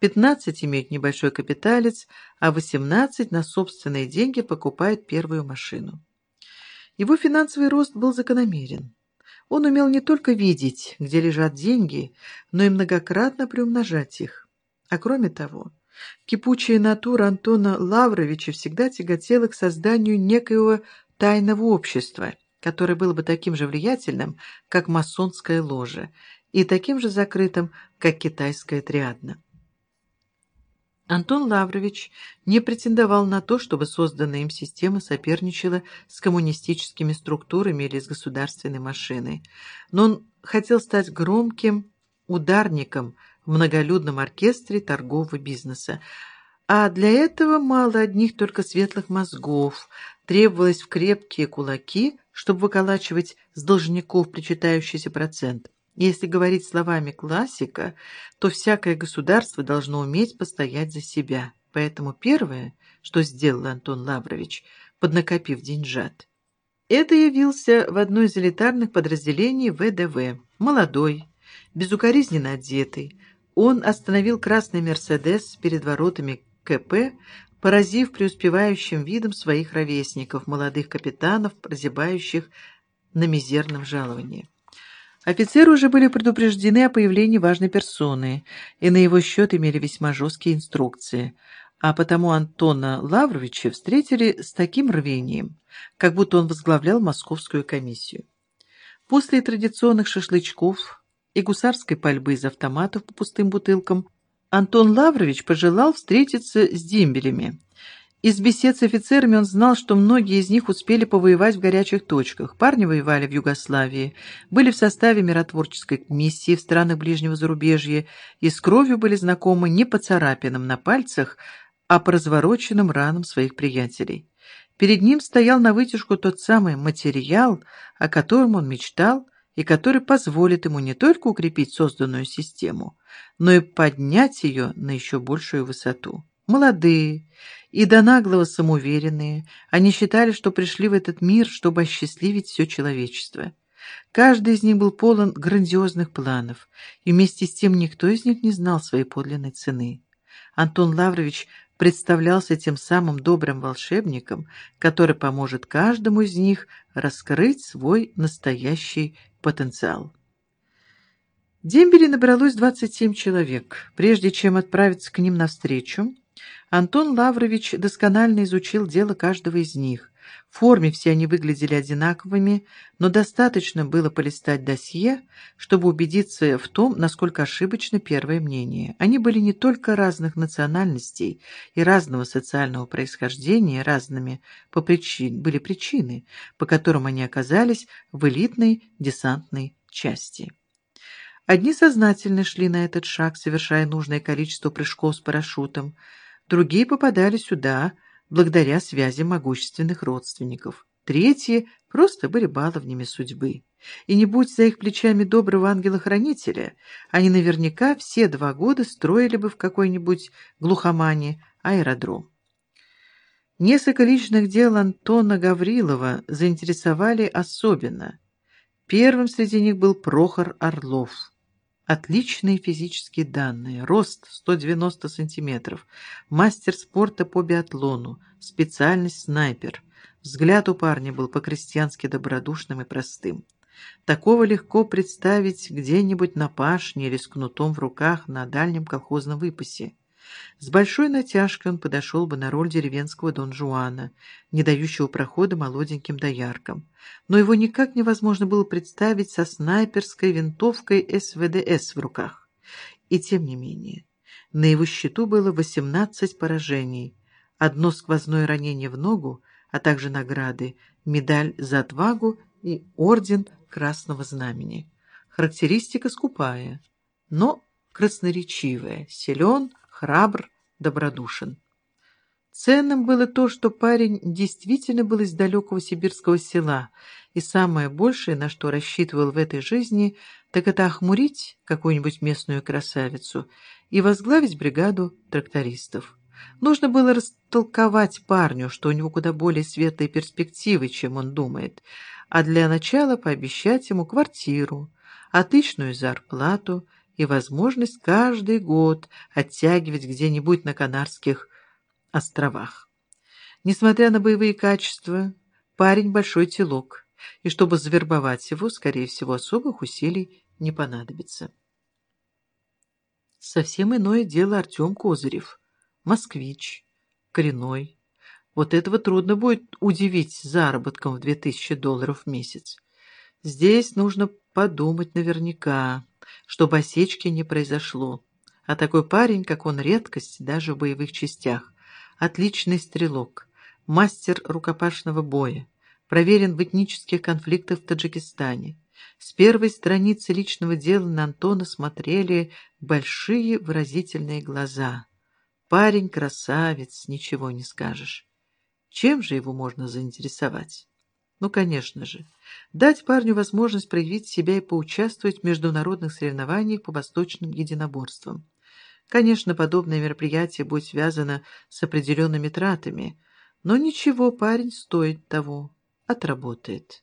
15 имеют небольшой капиталец, а 18 на собственные деньги покупают первую машину. Его финансовый рост был закономерен. Он умел не только видеть, где лежат деньги, но и многократно приумножать их. А кроме того, кипучая натура Антона Лавровича всегда тяготела к созданию некоего тайного общества, которое было бы таким же влиятельным, как масонская ложа, и таким же закрытым, как китайская триадна. Антон Лаврович не претендовал на то, чтобы созданная им система соперничала с коммунистическими структурами или с государственной машиной, но он хотел стать громким ударником в многолюдном оркестре торгового бизнеса, а для этого мало одних только светлых мозгов, требовалось в крепкие кулаки, чтобы выколачивать с должников причитающийся процент – если говорить словами классика, то всякое государство должно уметь постоять за себя. Поэтому первое, что сделал Антон Лаврович, поднакопив деньжат, это явился в одной из элитарных подразделений ВДВ. Молодой, безукоризненно одетый, он остановил красный «Мерседес» перед воротами КП, поразив преуспевающим видом своих ровесников, молодых капитанов, прозябающих на мизерном жаловании. Офицеры уже были предупреждены о появлении важной персоны и на его счет имели весьма жесткие инструкции, а потому Антона Лавровича встретили с таким рвением, как будто он возглавлял московскую комиссию. После традиционных шашлычков и гусарской пальбы из автоматов по пустым бутылкам Антон Лаврович пожелал встретиться с дембелями, из бесед с офицерами он знал, что многие из них успели повоевать в горячих точках. Парни воевали в Югославии, были в составе миротворческой миссии в странах ближнего зарубежья и с кровью были знакомы не по царапинам на пальцах, а по развороченным ранам своих приятелей. Перед ним стоял на вытяжку тот самый материал, о котором он мечтал, и который позволит ему не только укрепить созданную систему, но и поднять ее на еще большую высоту. Молодые и до наглого самоуверенные, они считали, что пришли в этот мир, чтобы осчастливить все человечество. Каждый из них был полон грандиозных планов, и вместе с тем никто из них не знал своей подлинной цены. Антон Лаврович представлялся тем самым добрым волшебником, который поможет каждому из них раскрыть свой настоящий потенциал. Дембели набралось 27 человек. Прежде чем отправиться к ним навстречу, Антон Лаврович досконально изучил дело каждого из них. В форме все они выглядели одинаковыми, но достаточно было полистать досье, чтобы убедиться в том, насколько ошибочно первое мнение. Они были не только разных национальностей и разного социального происхождения, разными по причин, были причины, по которым они оказались в элитной десантной части. Одни сознательно шли на этот шаг, совершая нужное количество прыжков с парашютом, Другие попадали сюда благодаря связи могущественных родственников. Третьи просто были баловнями судьбы. И не будь за их плечами доброго ангела-хранителя, они наверняка все два года строили бы в какой-нибудь глухомане аэродром. Несколько личных дел Антона Гаврилова заинтересовали особенно. Первым среди них был Прохор Орлов. Отличные физические данные. Рост 190 сантиметров. Мастер спорта по биатлону. Специальность снайпер. Взгляд у парня был по-крестьянски добродушным и простым. Такого легко представить где-нибудь на пашне или с кнутом в руках на дальнем колхозном выпасе. С большой натяжкой он подошел бы на роль деревенского Дон Жуана, не дающего прохода молоденьким дояркам. Но его никак невозможно было представить со снайперской винтовкой СВДС в руках. И тем не менее, на его счету было 18 поражений, одно сквозное ранение в ногу, а также награды, медаль за отвагу и орден Красного Знамени. Характеристика скупая, но красноречивая, силен, храбр, добродушен. Ценным было то, что парень действительно был из далекого сибирского села, и самое большее, на что рассчитывал в этой жизни, так это охмурить какую-нибудь местную красавицу и возглавить бригаду трактористов. Нужно было растолковать парню, что у него куда более светлые перспективы, чем он думает, а для начала пообещать ему квартиру, отличную зарплату и возможность каждый год оттягивать где-нибудь на Канарских островах. Несмотря на боевые качества, парень большой телок, и чтобы завербовать его, скорее всего, особых усилий не понадобится. Совсем иное дело Артем Козырев, москвич, коренной. Вот этого трудно будет удивить заработком в 2000 долларов в месяц. Здесь нужно подумать наверняка, чтобы осечки не произошло. А такой парень, как он, редкость даже в боевых частях. Отличный стрелок, мастер рукопашного боя, проверен в этнических конфликтах в Таджикистане. С первой страницы личного дела на Антона смотрели большие выразительные глаза. Парень красавец, ничего не скажешь. Чем же его можно заинтересовать? Ну, конечно же, дать парню возможность проявить себя и поучаствовать в международных соревнованиях по восточным единоборствам. Конечно, подобное мероприятие будет связано с определенными тратами, но ничего, парень стоит того, отработает.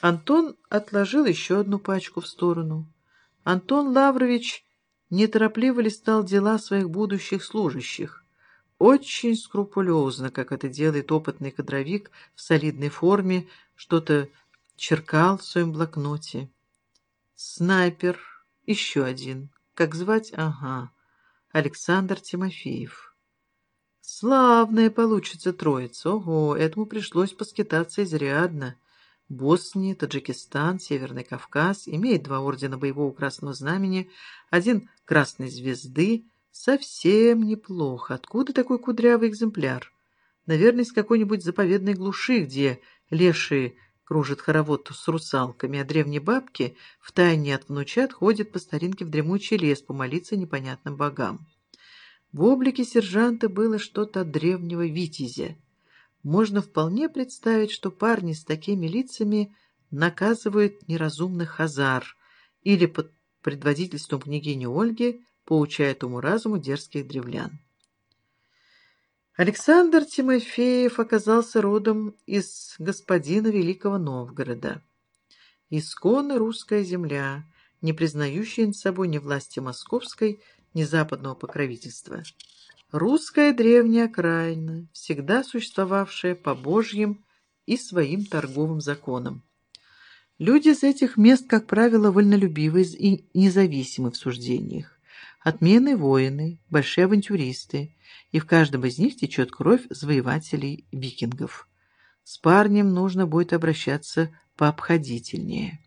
Антон отложил еще одну пачку в сторону. Антон Лаврович неторопливо листал дела своих будущих служащих очень скрупулезно, как это делает опытный кадровик в солидной форме, что-то черкал в своем блокноте. Снайпер, еще один. Как звать? Ага, Александр Тимофеев. Славная получится троица. Ого, этому пришлось поскитаться изрядно. Босния, Таджикистан, Северный Кавказ имеет два ордена боевого красного знамени, один красной звезды — Совсем неплохо. Откуда такой кудрявый экземпляр? Наверное, из какой-нибудь заповедной глуши, где лешие кружат хоровод с русалками, а древние бабки втайне от внучат ходят по старинке в дремучий лес помолиться непонятным богам. В облике сержанта было что-то от древнего витязя. Можно вполне представить, что парни с такими лицами наказывают неразумных хазар или под предводительством княгини Ольги поучает уму-разуму дерзких древлян. Александр Тимофеев оказался родом из господина Великого Новгорода. Исконно русская земля, не признающая над собой ни власти московской, ни западного покровительства. Русская древняя окраина, всегда существовавшая по Божьим и своим торговым законам. Люди с этих мест, как правило, вольнолюбивы и независимы в суждениях отменные воины, большие авантюристы, и в каждом из них течет кровь завоевателей викингов. С парнем нужно будет обращаться пообходительнее.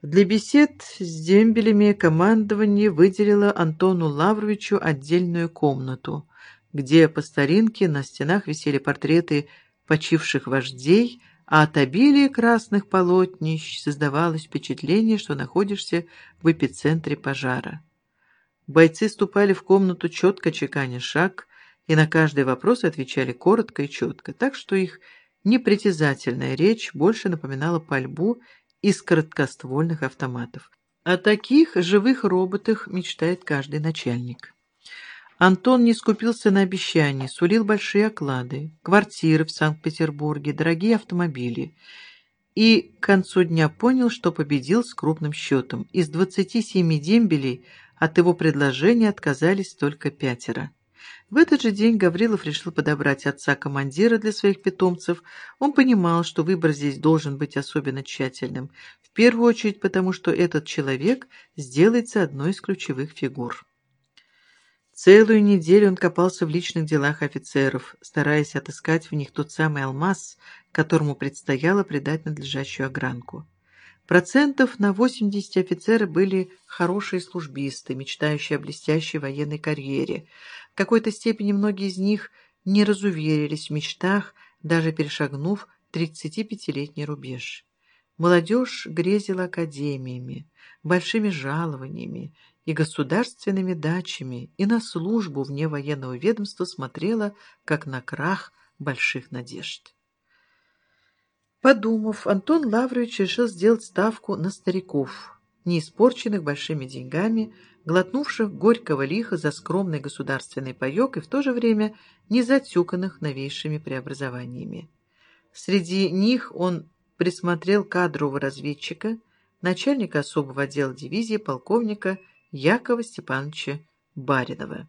Для бесед с дембелями командование выделило Антону Лавровичу отдельную комнату, где по старинке на стенах висели портреты почивших вождей, а от обилия красных полотнищ создавалось впечатление, что находишься в эпицентре пожара. Бойцы ступали в комнату четко чеканя шаг, и на каждый вопрос отвечали коротко и четко, так что их непритязательная речь больше напоминала пальбу из короткоствольных автоматов. О таких живых роботах мечтает каждый начальник. Антон не скупился на обещания, сулил большие оклады, квартиры в Санкт-Петербурге, дорогие автомобили. И к концу дня понял, что победил с крупным счетом. Из 27 дембелей от его предложения отказались только пятеро. В этот же день Гаврилов решил подобрать отца-командира для своих питомцев. Он понимал, что выбор здесь должен быть особенно тщательным, в первую очередь потому, что этот человек сделается одной из ключевых фигур. Целую неделю он копался в личных делах офицеров, стараясь отыскать в них тот самый алмаз, которому предстояло придать надлежащую огранку. Процентов на 80 офицеры были хорошие службисты, мечтающие о блестящей военной карьере. В какой-то степени многие из них не разуверились в мечтах, даже перешагнув 35-летний рубеж. Молодежь грезила академиями, большими жалованиями и государственными дачами, и на службу вне военного ведомства смотрела, как на крах больших надежд. Подумав, Антон Лаврович решил сделать ставку на стариков, не испорченных большими деньгами, глотнувших горького лиха за скромный государственный паек и в то же время не затюканных новейшими преобразованиями. Среди них он присмотрел кадрового разведчика, начальника особого отдела дивизии полковника Якова Степановича Баринова.